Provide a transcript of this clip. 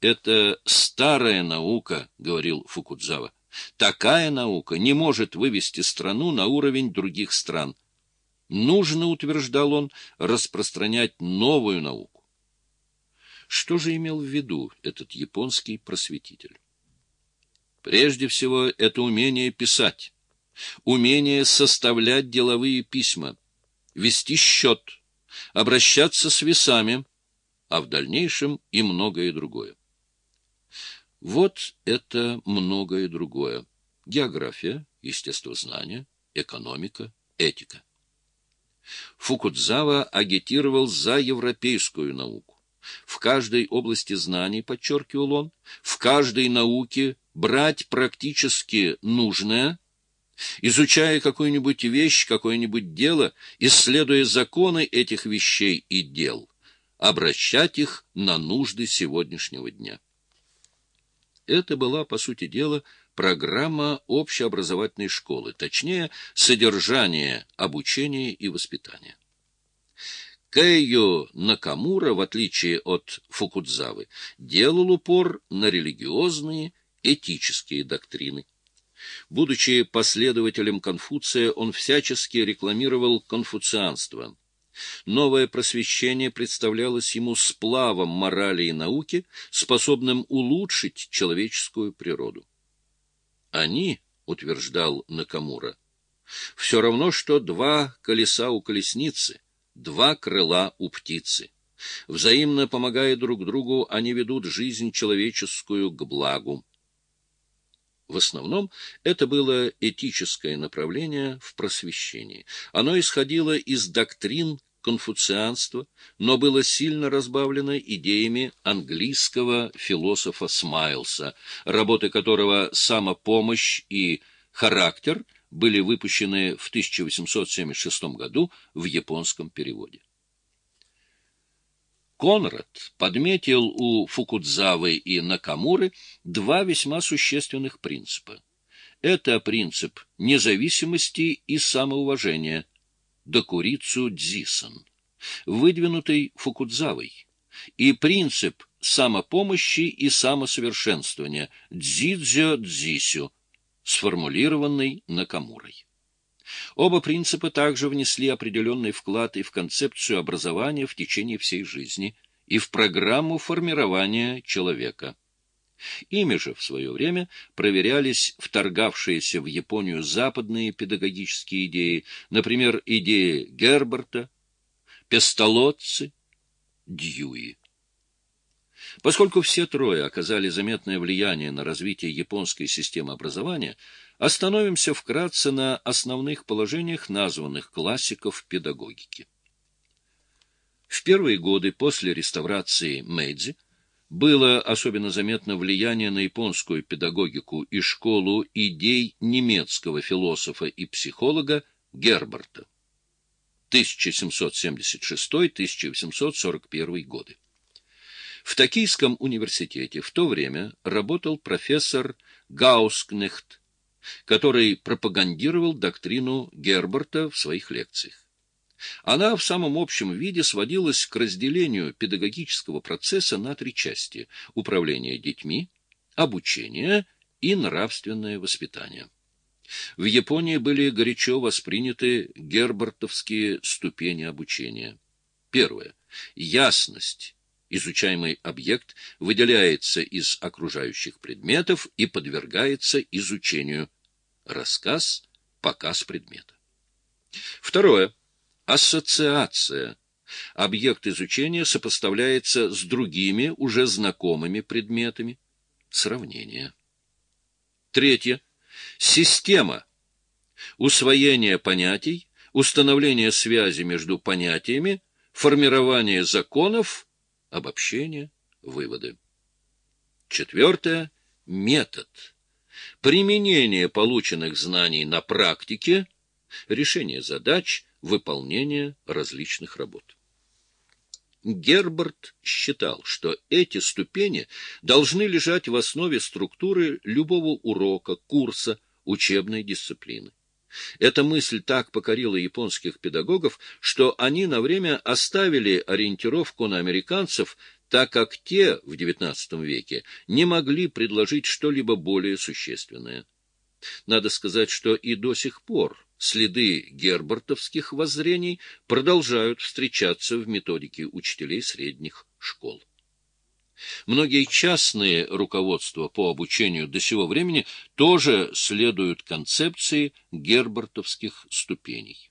Это старая наука, — говорил Фукудзава. Такая наука не может вывести страну на уровень других стран. Нужно, утверждал он, распространять новую науку. Что же имел в виду этот японский просветитель? Прежде всего, это умение писать, умение составлять деловые письма, вести счет, обращаться с весами, а в дальнейшем и многое другое. Вот это многое другое. География, естествознание, экономика, этика. Фукудзава агитировал за европейскую науку. В каждой области знаний, подчеркивал он, в каждой науке брать практически нужное, изучая какую-нибудь вещь, какое-нибудь дело, исследуя законы этих вещей и дел, обращать их на нужды сегодняшнего дня. Это была, по сути дела, программа общеобразовательной школы, точнее, содержание обучения и воспитания. Кэйо Накамура, в отличие от Фукудзавы, делал упор на религиозные, этические доктрины. Будучи последователем Конфуция, он всячески рекламировал конфуцианство – Новое просвещение представлялось ему сплавом морали и науки, способным улучшить человеческую природу. Они, утверждал Накамура, все равно, что два колеса у колесницы, два крыла у птицы. Взаимно помогая друг другу, они ведут жизнь человеческую к благу. В основном это было этическое направление в просвещении. Оно исходило из доктрин конфуцианства, но было сильно разбавлено идеями английского философа Смайлса, работы которого «Самопомощь» и «Характер» были выпущены в 1876 году в японском переводе. Конрад подметил у Фукудзавы и Накамуры два весьма существенных принципа. Это принцип независимости и самоуважения, докурицу дзисан, выдвинутый Фукудзавой, и принцип самопомощи и самосовершенствования дзидзё дзисю, сформулированный Накамурой. Оба принципа также внесли определенный вклад и в концепцию образования в течение всей жизни, и в программу формирования человека. Ими же в свое время проверялись вторгавшиеся в Японию западные педагогические идеи, например, идеи Герберта, Пестолотцы, Дьюи. Поскольку все трое оказали заметное влияние на развитие японской системы образования, Остановимся вкратце на основных положениях названных классиков педагогики. В первые годы после реставрации Мэйдзи было особенно заметно влияние на японскую педагогику и школу идей немецкого философа и психолога Герберта 1776-1841 годы. В Токийском университете в то время работал профессор Гаускнехт который пропагандировал доктрину Герберта в своих лекциях. Она в самом общем виде сводилась к разделению педагогического процесса на три части – управление детьми, обучение и нравственное воспитание. В Японии были горячо восприняты гербертовские ступени обучения. Первое. Ясность. Изучаемый объект выделяется из окружающих предметов и подвергается изучению – Рассказ — показ предмета. Второе. Ассоциация. Объект изучения сопоставляется с другими, уже знакомыми предметами. Сравнение. Третье. Система. Усвоение понятий, установление связи между понятиями, формирование законов, обобщение, выводы. Четвертое. Метод применение полученных знаний на практике, решение задач, выполнение различных работ. Герберт считал, что эти ступени должны лежать в основе структуры любого урока, курса, учебной дисциплины. Эта мысль так покорила японских педагогов, что они на время оставили ориентировку на американцев так как те в XIX веке не могли предложить что-либо более существенное. Надо сказать, что и до сих пор следы гербертовских воззрений продолжают встречаться в методике учителей средних школ. Многие частные руководства по обучению до сего времени тоже следуют концепции гербертовских ступеней.